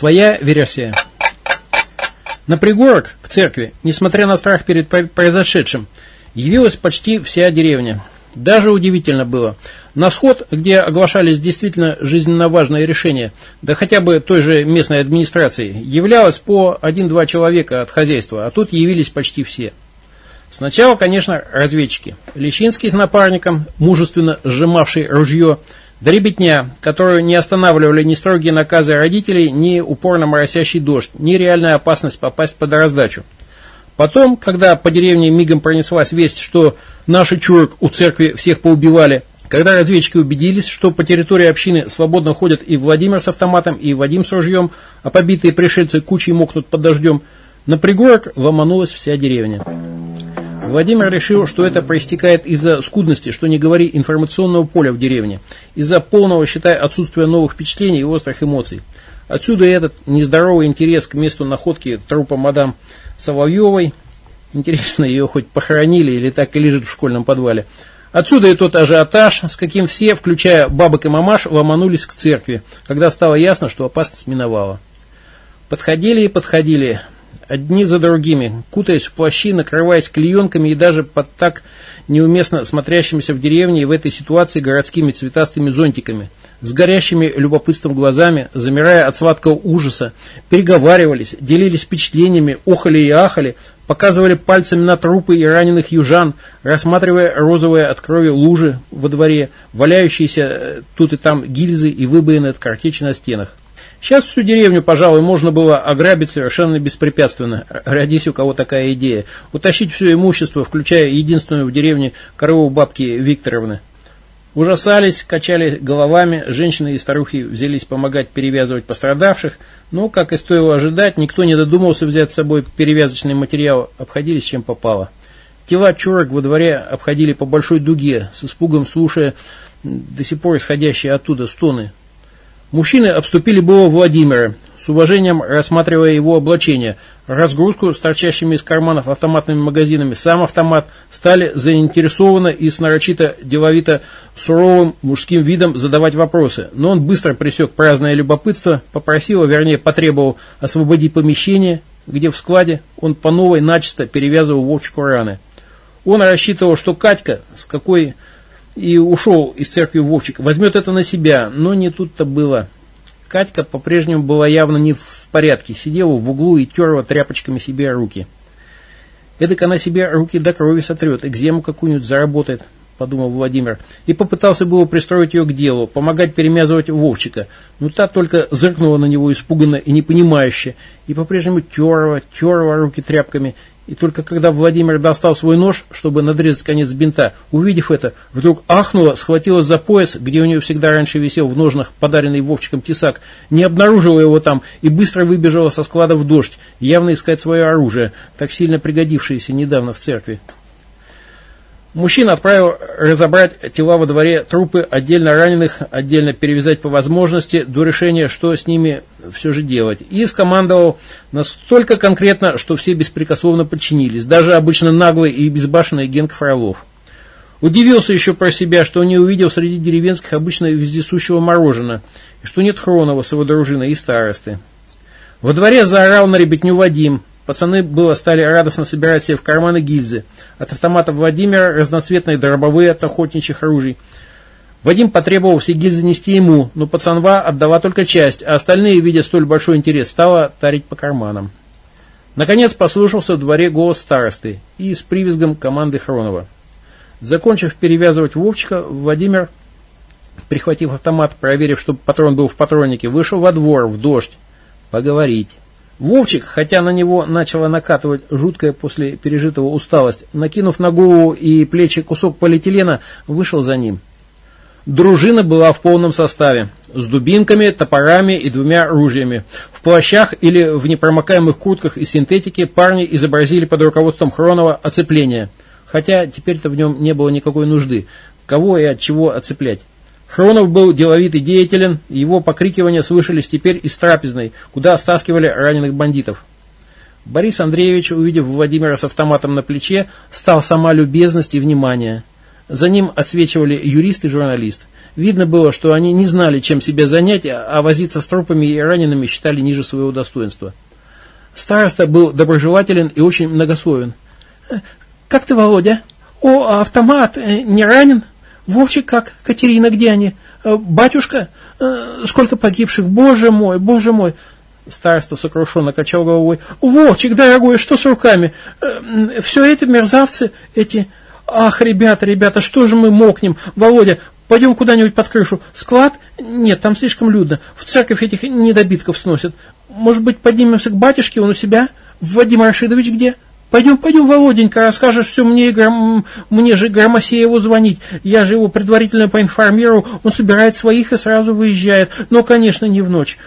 Своя версия. На пригорок к церкви, несмотря на страх перед произошедшим, явилась почти вся деревня. Даже удивительно было. На сход, где оглашались действительно жизненно важные решения, да хотя бы той же местной администрации, являлось по один-два человека от хозяйства, а тут явились почти все. Сначала, конечно, разведчики. Лещинский с напарником, мужественно сжимавший ружье, да ребятня, которую не останавливали ни строгие наказы родителей, ни упорно моросящий дождь, ни реальная опасность попасть под раздачу. Потом, когда по деревне мигом пронеслась весть, что наши чурок у церкви всех поубивали, когда разведчики убедились, что по территории общины свободно ходят и Владимир с автоматом, и Вадим с ружьем, а побитые пришельцы кучей мокнут под дождем, на пригорок ломанулась вся деревня. Владимир решил, что это проистекает из-за скудности, что не говори, информационного поля в деревне, из-за полного, считай, отсутствия новых впечатлений и острых эмоций. Отсюда и этот нездоровый интерес к месту находки трупа мадам Соловьевой. Интересно, ее хоть похоронили или так и лежит в школьном подвале. Отсюда и тот ажиотаж, с каким все, включая бабок и мамаш, ломанулись к церкви, когда стало ясно, что опасность миновала. Подходили и подходили, одни за другими, кутаясь в плащи, накрываясь клеенками и даже под так неуместно смотрящимися в деревне и в этой ситуации городскими цветастыми зонтиками – с горящими любопытством глазами, замирая от сладкого ужаса, переговаривались, делились впечатлениями, охали и ахали, показывали пальцами на трупы и раненых южан, рассматривая розовые от крови лужи во дворе, валяющиеся э, тут и там гильзы и выбоины от картечи на стенах. Сейчас всю деревню, пожалуй, можно было ограбить совершенно беспрепятственно, родись у кого такая идея, утащить все имущество, включая единственную в деревне корову бабки Викторовны. Ужасались, качали головами, женщины и старухи взялись помогать перевязывать пострадавших, но, как и стоило ожидать, никто не додумался взять с собой перевязочный материал, обходились чем попало. Тела чурок во дворе обходили по большой дуге, с испугом слушая до сих пор исходящие оттуда стоны. Мужчины обступили было Владимира, с уважением рассматривая его облачение, разгрузку с торчащими из карманов автоматными магазинами, сам автомат, стали заинтересованно и с нарочито деловито суровым мужским видом задавать вопросы. Но он быстро пресек праздное любопытство, попросил, а вернее потребовал освободить помещение, где в складе он по новой начисто перевязывал Вовчику раны. Он рассчитывал, что Катька, с какой и ушел из церкви Вовчик, возьмет это на себя, но не тут-то было. Катька по-прежнему была явно не в порядке, сидела в углу и терла тряпочками себе руки. Эдак она себе руки до крови сотрет, экзему какую-нибудь заработает, подумал Владимир, и попытался было пристроить ее к делу, помогать перемязывать Вовчика, но та только зыркнула на него испуганно и непонимающе, и по-прежнему терла, терла руки тряпками, и только когда Владимир достал свой нож, чтобы надрезать конец бинта, увидев это, вдруг ахнула, схватилась за пояс, где у нее всегда раньше висел в ножнах подаренный Вовчиком тесак, не обнаружила его там и быстро выбежала со склада в дождь, явно искать свое оружие, так сильно пригодившееся недавно в церкви. Мужчина отправил разобрать тела во дворе, трупы отдельно раненых, отдельно перевязать по возможности, до решения, что с ними все же делать. И скомандовал настолько конкретно, что все беспрекословно подчинились, даже обычно наглый и безбашенный Генка Фролов. Удивился еще про себя, что не увидел среди деревенских обычно вездесущего мороженого, и что нет Хронова с его дружиной и старосты. Во дворе заорал на ребятню Вадим, Пацаны было стали радостно собирать себе в карманы гильзы. От автомата Владимира разноцветные дробовые от охотничьих оружий. Вадим потребовал все гильзы нести ему, но пацанва отдала только часть, а остальные, видя столь большой интерес, стала тарить по карманам. Наконец послушался в дворе голос старосты и с привизгом команды Хронова. Закончив перевязывать Вовчика, Владимир, прихватив автомат, проверив, чтобы патрон был в патроннике, вышел во двор, в дождь, поговорить. Вовчик, хотя на него начала накатывать жуткая после пережитого усталость, накинув на голову и плечи кусок полиэтилена, вышел за ним. Дружина была в полном составе, с дубинками, топорами и двумя ружьями. В плащах или в непромокаемых куртках из синтетики парни изобразили под руководством Хронова оцепление, хотя теперь-то в нем не было никакой нужды, кого и от чего оцеплять. Хронов был деловитый деятелен, его покрикивания слышались теперь из трапезной, куда стаскивали раненых бандитов. Борис Андреевич, увидев Владимира с автоматом на плече, стал сама любезность и внимание. За ним отсвечивали юрист и журналист. Видно было, что они не знали, чем себя занять, а возиться с трупами и ранеными считали ниже своего достоинства. Староста был доброжелателен и очень многословен. «Как ты, Володя? О, автомат э, не ранен? Вовчик как? Катерина, где они? Э, батюшка? Э, сколько погибших? Боже мой, боже мой!» Староста сокрушенно качал головой. «Вовчик, дорогой, что с руками? Все это мерзавцы, эти...» «Ах, ребята, ребята, что же мы мокнем? Володя, пойдем куда-нибудь под крышу. Склад? Нет, там слишком людно. В церковь этих недобитков сносят. Может быть, поднимемся к батюшке, он у себя? Вадим Рашидович где?» Пойдем, пойдем, Володенька, расскажешь все мне, гром... мне же Громосееву звонить. Я же его предварительно поинформировал, он собирает своих и сразу выезжает. Но, конечно, не в ночь.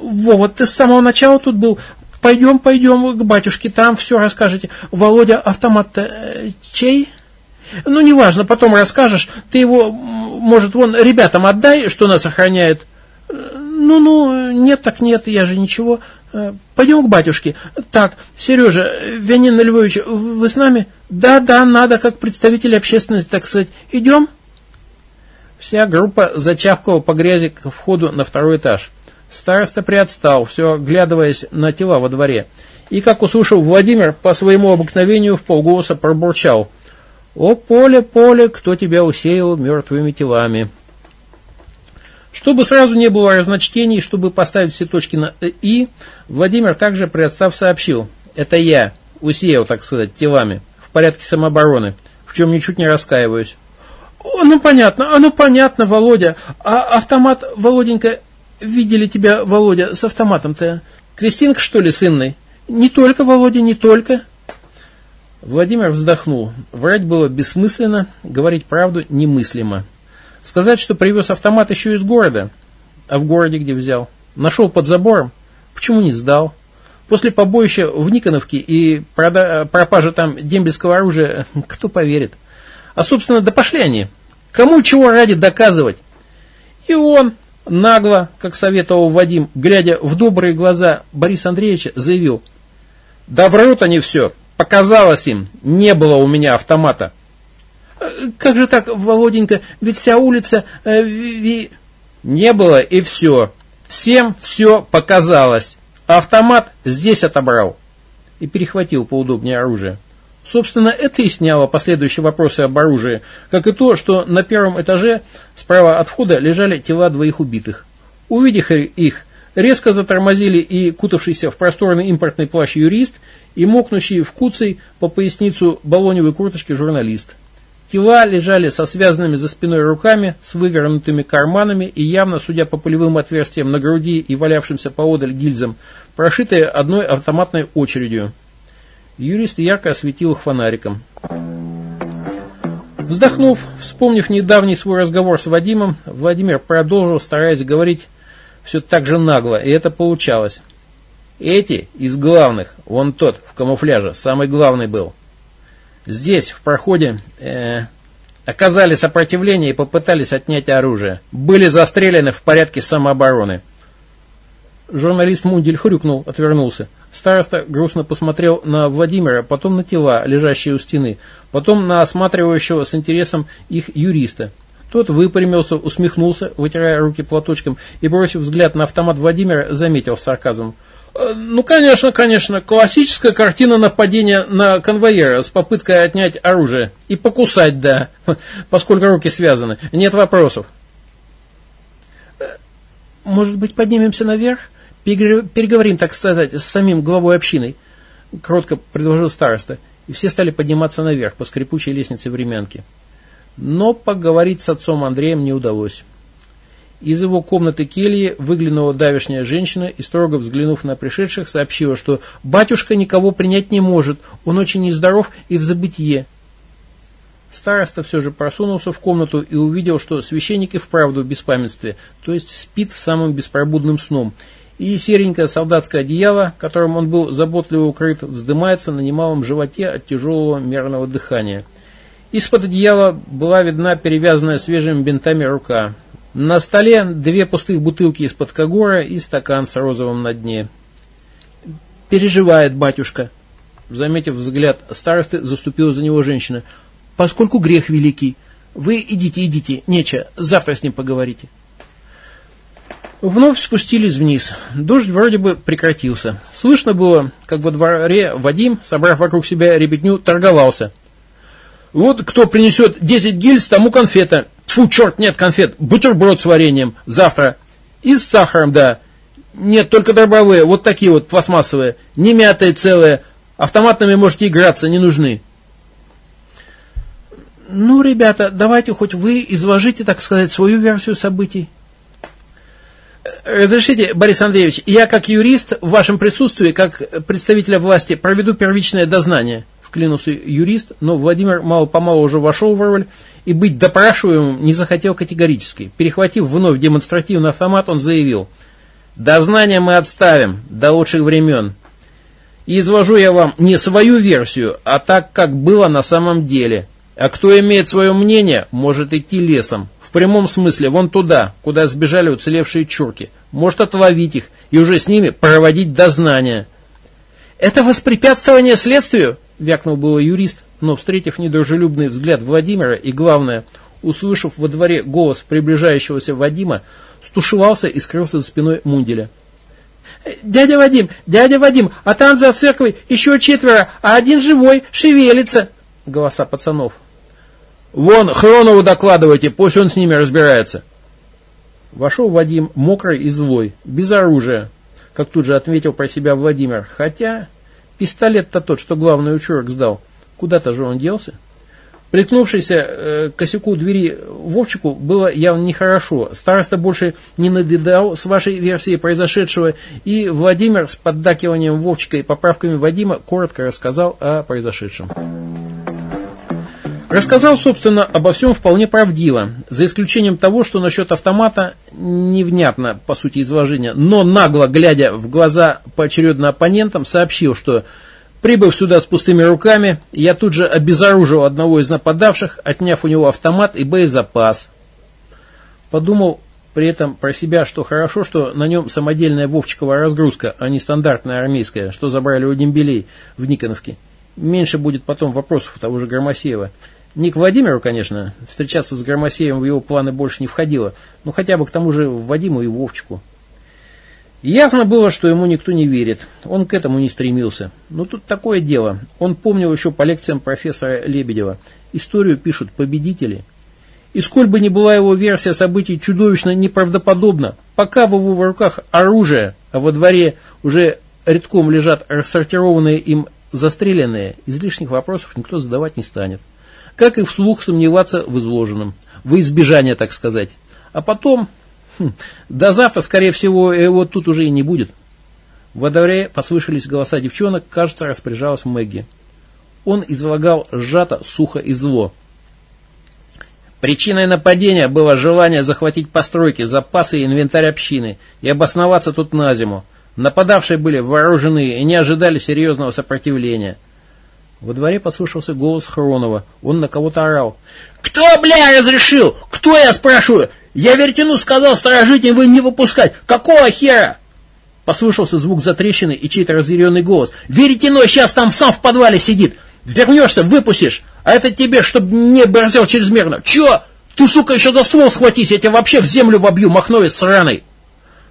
Вова, ты с самого начала тут был. Пойдем, пойдем к батюшке, там все расскажете. Володя, автомат э, чей? Ну, неважно, потом расскажешь. Ты его, может, вон ребятам отдай, что нас охраняет. Ну-ну, нет так нет, я же ничего. Э, пойдем к батюшке. Так, Сережа, Вянин Львович, вы с нами? Да, да, надо, как представитель общественности, так сказать. Идем? Вся группа зачавкала по грязи к входу на второй этаж. Староста приотстал, все оглядываясь на тела во дворе. И, как услышал Владимир, по своему обыкновению в полголоса пробурчал. «О, поле, поле, кто тебя усеял мертвыми телами?» Чтобы сразу не было разночтений, чтобы поставить все точки на «и», Владимир также, представ, сообщил. «Это я, усеял, так сказать, телами, в порядке самообороны, в чем ничуть не раскаиваюсь». «О, ну понятно, а ну понятно, Володя. А автомат, Володенька, видели тебя, Володя, с автоматом-то? Кристинка, что ли, сынной? Не только, Володя, не только». Владимир вздохнул. Врать было бессмысленно, говорить правду немыслимо. Сказать, что привез автомат еще из города. А в городе где взял? Нашел под забором. Почему не сдал? После побоища в Никоновке и пропажи там дембельского оружия, кто поверит? А, собственно, да пошли они. Кому чего ради доказывать? И он, нагло, как советовал Вадим, глядя в добрые глаза Бориса Андреевича, заявил. Да врут они все. Показалось им. Не было у меня автомата. Как же так, Володенька, ведь вся улица... Э. Не было и все. Всем все показалось. Автомат здесь отобрал. И перехватил поудобнее оружие. Собственно, это и сняло последующие вопросы об оружии, как и то, что на первом этаже справа от входа лежали тела двоих убитых. Увидев их, резко затормозили и кутавшийся в просторный импортный плащ юрист, и мокнущий в куцей по поясницу баллоневой курточки журналист. Тела лежали со связанными за спиной руками, с вывернутыми карманами и явно, судя по пулевым отверстиям на груди и валявшимся поодаль гильзам, прошитые одной автоматной очередью. Юрист ярко осветил их фонариком. Вздохнув, вспомнив недавний свой разговор с Вадимом, Владимир продолжил, стараясь говорить все так же нагло, и это получалось. Эти из главных, вон тот в камуфляже, самый главный был здесь, в проходе, э, оказали сопротивление и попытались отнять оружие. Были застрелены в порядке самообороны. Журналист Мундель хрюкнул, отвернулся. Староста грустно посмотрел на Владимира, потом на тела, лежащие у стены, потом на осматривающего с интересом их юриста. Тот выпрямился, усмехнулся, вытирая руки платочком, и, бросив взгляд на автомат Владимира, заметил с сарказмом – ну, конечно, конечно. Классическая картина нападения на конвоира с попыткой отнять оружие. И покусать, да, поскольку руки связаны. Нет вопросов. Э, может быть, поднимемся наверх? Переговорим, так сказать, с самим главой общины. Кротко предложил староста. И все стали подниматься наверх по скрипучей лестнице времянки. Но поговорить с отцом Андреем не удалось. Из его комнаты кельи выглянула давешняя женщина и, строго взглянув на пришедших, сообщила, что батюшка никого принять не может, он очень нездоров и в забытье. Староста все же просунулся в комнату и увидел, что священник и вправду в беспамятстве, то есть спит самым беспробудным сном, и серенькое солдатское одеяло, которым он был заботливо укрыт, вздымается на немалом животе от тяжелого мерного дыхания. Из-под одеяла была видна перевязанная свежими бинтами рука. На столе две пустых бутылки из-под когора и стакан с розовым на дне. «Переживает батюшка», — заметив взгляд старосты, заступила за него женщина. «Поскольку грех великий, Вы идите, идите, нече, завтра с ним поговорите. Вновь спустились вниз. Дождь вроде бы прекратился. Слышно было, как во дворе Вадим, собрав вокруг себя ребятню, торговался. Вот кто принесет 10 гильз, тому конфета. Фу, черт, нет конфет. Бутерброд с вареньем. Завтра. И с сахаром, да. Нет, только дробовые, вот такие вот пластмассовые. Не мятые целые. Автоматными можете играться, не нужны. Ну, ребята, давайте хоть вы изложите, так сказать, свою версию событий. Разрешите, Борис Андреевич, я как юрист в вашем присутствии, как представителя власти, проведу первичное дознание. Вклинулся юрист, но Владимир мало-помалу уже вошел в роль и быть допрашиваемым не захотел категорически. Перехватив вновь демонстративный автомат, он заявил, «Дознание мы отставим до лучших времен. И изложу я вам не свою версию, а так, как было на самом деле. А кто имеет свое мнение, может идти лесом. В прямом смысле, вон туда, куда сбежали уцелевшие чурки. Может отловить их и уже с ними проводить дознание. «Это воспрепятствование следствию?» – вякнул было юрист, но, встретив недружелюбный взгляд Владимира и, главное, услышав во дворе голос приближающегося Вадима, стушевался и скрылся за спиной Мунделя. «Дядя Вадим, дядя Вадим, а там за церковью еще четверо, а один живой, шевелится!» Голоса пацанов. Вон, Хронову докладывайте, пусть он с ними разбирается. Вошел Вадим, мокрый и злой, без оружия, как тут же отметил про себя Владимир. Хотя пистолет-то тот, что главный учурок сдал, куда-то же он делся. Приткнувшийся э, к косяку двери Вовчику было явно нехорошо. Староста больше не надедал с вашей версией произошедшего, и Владимир с поддакиванием Вовчика и поправками Вадима коротко рассказал о произошедшем. Рассказал, собственно, обо всем вполне правдиво, за исключением того, что насчет автомата невнятно, по сути, изложения, но нагло, глядя в глаза поочередно оппонентам, сообщил, что, прибыв сюда с пустыми руками, я тут же обезоружил одного из нападавших, отняв у него автомат и боезапас. Подумал при этом про себя, что хорошо, что на нем самодельная Вовчикова разгрузка, а не стандартная армейская, что забрали у дембелей в Никоновке. Меньше будет потом вопросов у того же Громосеева. Не к Владимиру, конечно, встречаться с Громосеем в его планы больше не входило, но хотя бы к тому же Вадиму и Вовчику. Ясно было, что ему никто не верит, он к этому не стремился. Но тут такое дело, он помнил еще по лекциям профессора Лебедева, историю пишут победители. И сколь бы ни была его версия событий чудовищно неправдоподобна, пока в его руках оружие, а во дворе уже редком лежат рассортированные им застреленные, излишних вопросов никто задавать не станет как и вслух сомневаться в изложенном, в избежание, так сказать. А потом, хм, до завтра, скорее всего, его тут уже и не будет. Во дворе послышались голоса девчонок, кажется, распоряжалась Мэгги. Он излагал сжато, сухо и зло. Причиной нападения было желание захватить постройки, запасы и инвентарь общины и обосноваться тут на зиму. Нападавшие были вооружены и не ожидали серьезного сопротивления – во дворе послышался голос Хронова. Он на кого-то орал. «Кто, бля, разрешил? Кто, я спрашиваю? Я Вертину сказал вы не выпускать. Какого хера?» Послышался звук затрещины и чей-то разъяренный голос. «Веретено сейчас там сам в подвале сидит. Вернешься, выпустишь. А это тебе, чтобы не борзел чрезмерно. Че? Ты, сука, еще за ствол схватись, я тебя вообще в землю вобью, махновец сраный!»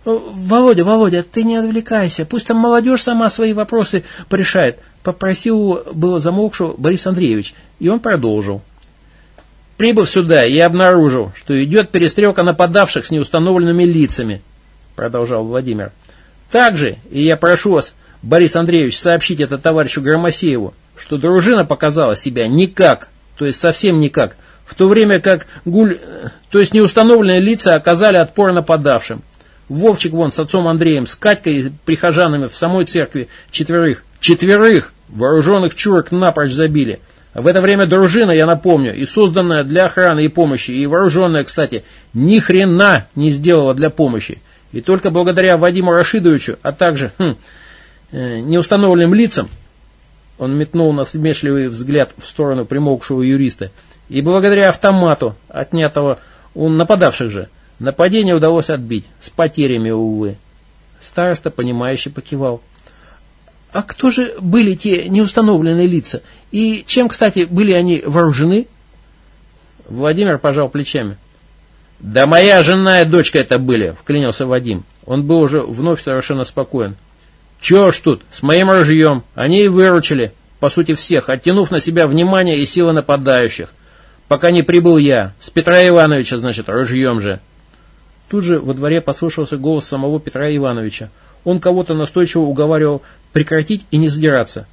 «Володя, Володя, ты не отвлекайся. Пусть там молодежь сама свои вопросы порешает попросил было замолкшего Борис Андреевич, и он продолжил. «Прибыв сюда, я обнаружил, что идет перестрелка нападавших с неустановленными лицами», продолжал Владимир. «Также, и я прошу вас, Борис Андреевич, сообщить это товарищу Громосееву, что дружина показала себя никак, то есть совсем никак, в то время как гуль, то есть неустановленные лица оказали отпор нападавшим. Вовчик вон с отцом Андреем, с Катькой и прихожанами в самой церкви четверых, четверых Вооруженных чурок напрочь забили. В это время дружина, я напомню, и созданная для охраны и помощи, и вооруженная, кстати, ни хрена не сделала для помощи. И только благодаря Вадиму Рашидовичу, а также хм, э, неустановленным лицам, он метнул насмешливый взгляд в сторону примолкшего юриста, и благодаря автомату, отнятого у нападавших же, нападение удалось отбить, с потерями, увы. Староста, понимающе покивал. А кто же были те неустановленные лица? И чем, кстати, были они вооружены? Владимир пожал плечами. «Да моя жена и дочка это были», — вклинился Вадим. Он был уже вновь совершенно спокоен. «Чего ж тут, с моим ружьем? Они и выручили, по сути всех, оттянув на себя внимание и силы нападающих. Пока не прибыл я, с Петра Ивановича, значит, ружьем же». Тут же во дворе послышался голос самого Петра Ивановича. Он кого-то настойчиво уговаривал прекратить и не задираться.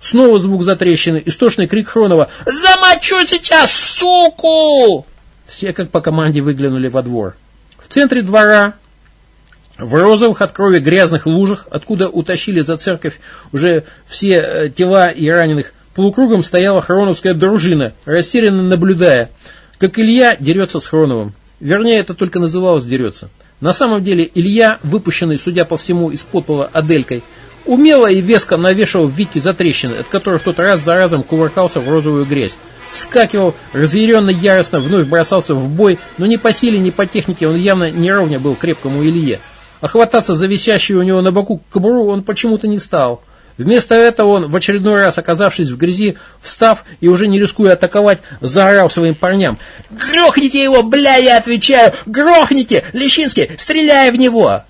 Снова звук затрещины, истошный крик Хронова «Замочу сейчас, суку!» Все как по команде выглянули во двор. В центре двора, в розовых от крови грязных лужах, откуда утащили за церковь уже все э, тела и раненых, полукругом стояла хроновская дружина, растерянно наблюдая, как Илья дерется с Хроновым. Вернее, это только называлось «дерется». На самом деле Илья, выпущенный, судя по всему, из подпола Аделькой, умело и веско навешивал Витьке затрещины, от которых тот раз за разом кувыркался в розовую грязь вскакивал, разъяренно яростно, вновь бросался в бой, но ни по силе, ни по технике он явно не ровня был крепкому Илье. А хвататься за висящую у него на боку кобуру он почему-то не стал. Вместо этого он, в очередной раз оказавшись в грязи, встав и уже не рискуя атаковать, заорал своим парням. «Грохните его, бля, я отвечаю! Грохните! Лещинский, стреляй в него!»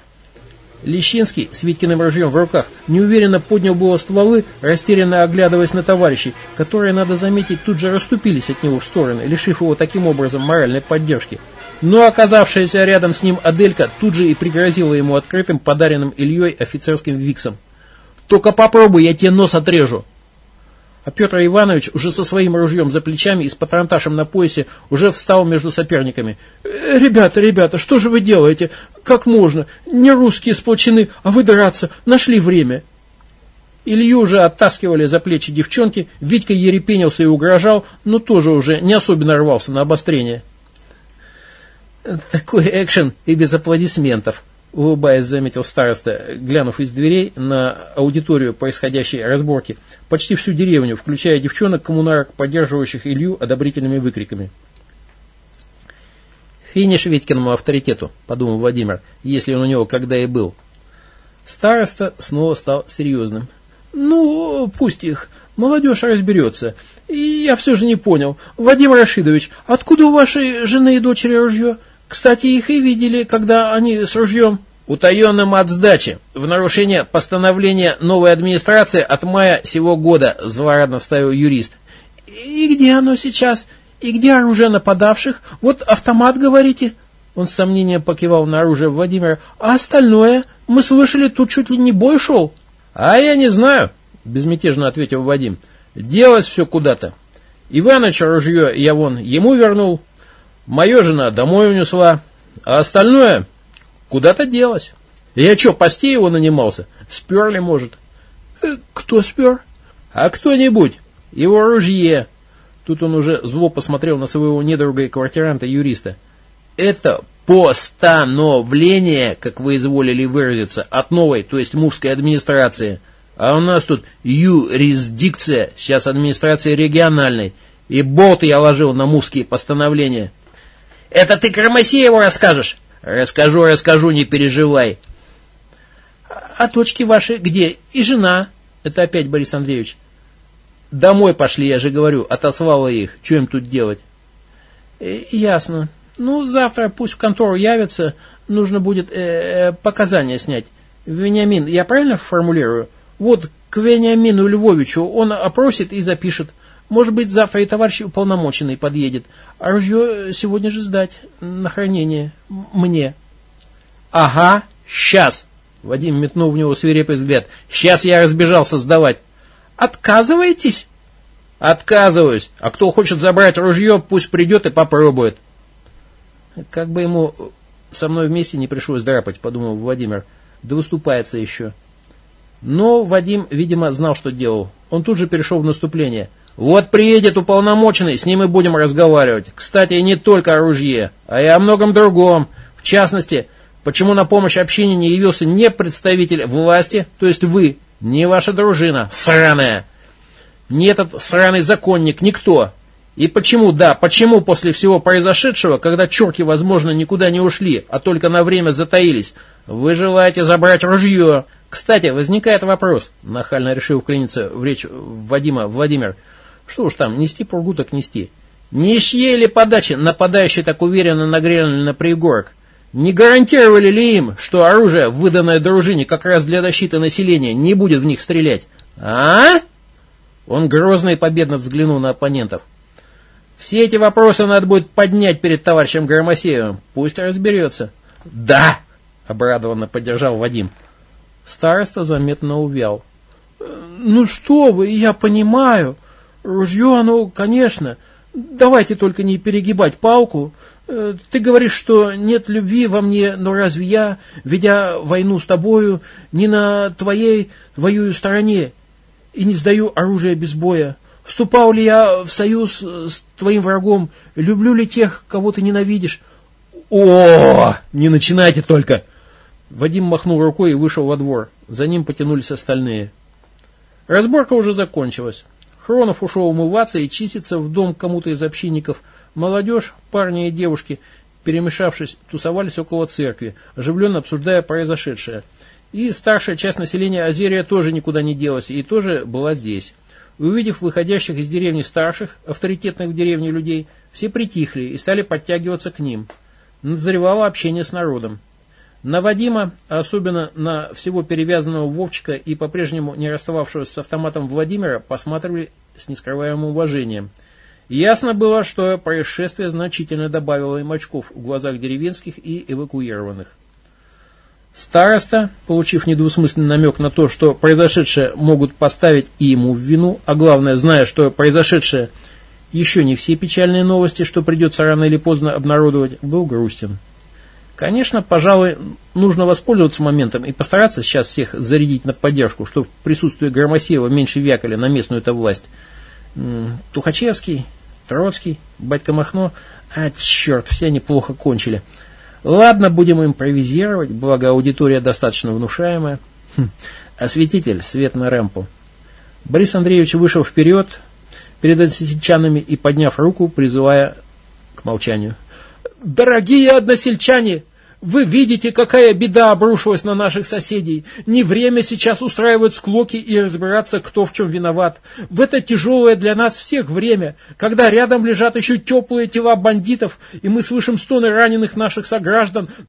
Лещинский с Витькиным ружьем в руках неуверенно поднял было стволы, растерянно оглядываясь на товарищей, которые, надо заметить, тут же расступились от него в стороны, лишив его таким образом моральной поддержки. Но оказавшаяся рядом с ним Аделька тут же и пригрозила ему открытым подаренным Ильей офицерским виксом. «Только попробуй, я тебе нос отрежу!» А Петр Иванович уже со своим ружьем за плечами и с патронташем на поясе уже встал между соперниками. «Э, «Ребята, ребята, что же вы делаете? Как можно? Не русские сплочены, а вы драться. Нашли время». Илью уже оттаскивали за плечи девчонки, Витька ерепенился и угрожал, но тоже уже не особенно рвался на обострение. Такой экшен и без аплодисментов улыбаясь, заметил староста, глянув из дверей на аудиторию происходящей разборки, почти всю деревню, включая девчонок-коммунарок, поддерживающих Илью одобрительными выкриками. «Финиш Витькиному авторитету», — подумал Владимир, если он у него когда и был. Староста снова стал серьезным. «Ну, пусть их. Молодежь разберется. И я все же не понял. Вадим Рашидович, откуда у вашей жены и дочери ружье?» Кстати, их и видели, когда они с ружьем. Утаенным от сдачи, в нарушение постановления новой администрации от мая сего года, злорадно вставил юрист. И где оно сейчас? И где оружие нападавших? Вот автомат, говорите? Он с сомнением покивал на оружие Владимира. А остальное? Мы слышали, тут чуть ли не бой шел. А я не знаю, безмятежно ответил Вадим. Делать все куда-то. Иваныч ружье я вон ему вернул, Мое жена домой унесла, а остальное куда-то делось. Я что, пасти его нанимался? Сперли, может? Э, кто спер? А кто-нибудь. Его ружье. Тут он уже зло посмотрел на своего недруга и квартиранта-юриста. Это постановление, как вы изволили выразиться, от новой, то есть мувской администрации. А у нас тут юрисдикция, сейчас администрация региональной. И болт я ложил на мувские постановления. Это ты Крамасееву расскажешь? Расскажу, расскажу, не переживай. А точки ваши где? И жена? Это опять Борис Андреевич. Домой пошли, я же говорю, отослала их. Что им тут делать? Э, ясно. Ну, завтра пусть в контору явятся, нужно будет э, э, показания снять. Вениамин, я правильно формулирую? Вот к Вениамину Львовичу он опросит и запишет. Может быть, завтра и товарищ уполномоченный подъедет. А ружье сегодня же сдать на хранение мне. Ага, сейчас. Вадим метнул в него свирепый взгляд. Сейчас я разбежался сдавать. Отказываетесь? Отказываюсь. А кто хочет забрать ружье, пусть придет и попробует. Как бы ему со мной вместе не пришлось драпать, подумал Владимир. Да выступается еще. Но Вадим, видимо, знал, что делал. Он тут же перешел в наступление – вот приедет уполномоченный, с ним и будем разговаривать. Кстати, не только о ружье, а и о многом другом. В частности, почему на помощь общине не явился не представитель власти, то есть вы, не ваша дружина, сраная, не этот сраный законник, никто. И почему, да, почему после всего произошедшего, когда черки, возможно, никуда не ушли, а только на время затаились, вы желаете забрать ружье? Кстати, возникает вопрос, нахально решил вклиниться в речь Вадима Владимир, что уж там, нести пургу так нести. Не съели подачи, нападающие так уверенно нагрянули на пригорок. Не гарантировали ли им, что оружие, выданное дружине как раз для защиты населения, не будет в них стрелять? А? Он грозно и победно взглянул на оппонентов. Все эти вопросы надо будет поднять перед товарищем Громосеевым. Пусть разберется. Да! Обрадованно поддержал Вадим. Староста заметно увял. Ну что вы, я понимаю. Ружье оно, конечно. Давайте только не перегибать палку. Э, ты говоришь, что нет любви во мне, но разве я, ведя войну с тобою, не на твоей воюю стороне и не сдаю оружие без боя? Вступал ли я в союз с твоим врагом? Люблю ли тех, кого ты ненавидишь? О, не начинайте только! Вадим махнул рукой и вышел во двор. За ним потянулись остальные. Разборка уже закончилась. Хронов ушел умываться и чиститься в дом кому-то из общинников. Молодежь, парни и девушки, перемешавшись, тусовались около церкви, оживленно обсуждая произошедшее. И старшая часть населения Азерия тоже никуда не делась и тоже была здесь. Увидев выходящих из деревни старших, авторитетных в деревне людей, все притихли и стали подтягиваться к ним. Назревало общение с народом. На Вадима, особенно на всего перевязанного Вовчика и по-прежнему не расстававшегося с автоматом Владимира, посматривали с нескрываемым уважением. Ясно было, что происшествие значительно добавило им очков в глазах деревенских и эвакуированных. Староста, получив недвусмысленный намек на то, что произошедшее могут поставить и ему в вину, а главное, зная, что произошедшее еще не все печальные новости, что придется рано или поздно обнародовать, был грустен. Конечно, пожалуй, нужно воспользоваться моментом и постараться сейчас всех зарядить на поддержку, чтобы в присутствии Громосеева меньше вякали на местную-то власть. Тухачевский, Троцкий, Батька Махно, а черт, все они плохо кончили. Ладно, будем импровизировать, благо аудитория достаточно внушаемая. Хм. Осветитель, свет на рэмпу. Борис Андреевич вышел вперед перед односельчанами и, подняв руку, призывая к молчанию. «Дорогие односельчане!» Вы видите, какая беда обрушилась на наших соседей. Не время сейчас устраивать склоки и разбираться, кто в чем виноват. В это тяжелое для нас всех время, когда рядом лежат еще теплые тела бандитов, и мы слышим стоны раненых наших сограждан,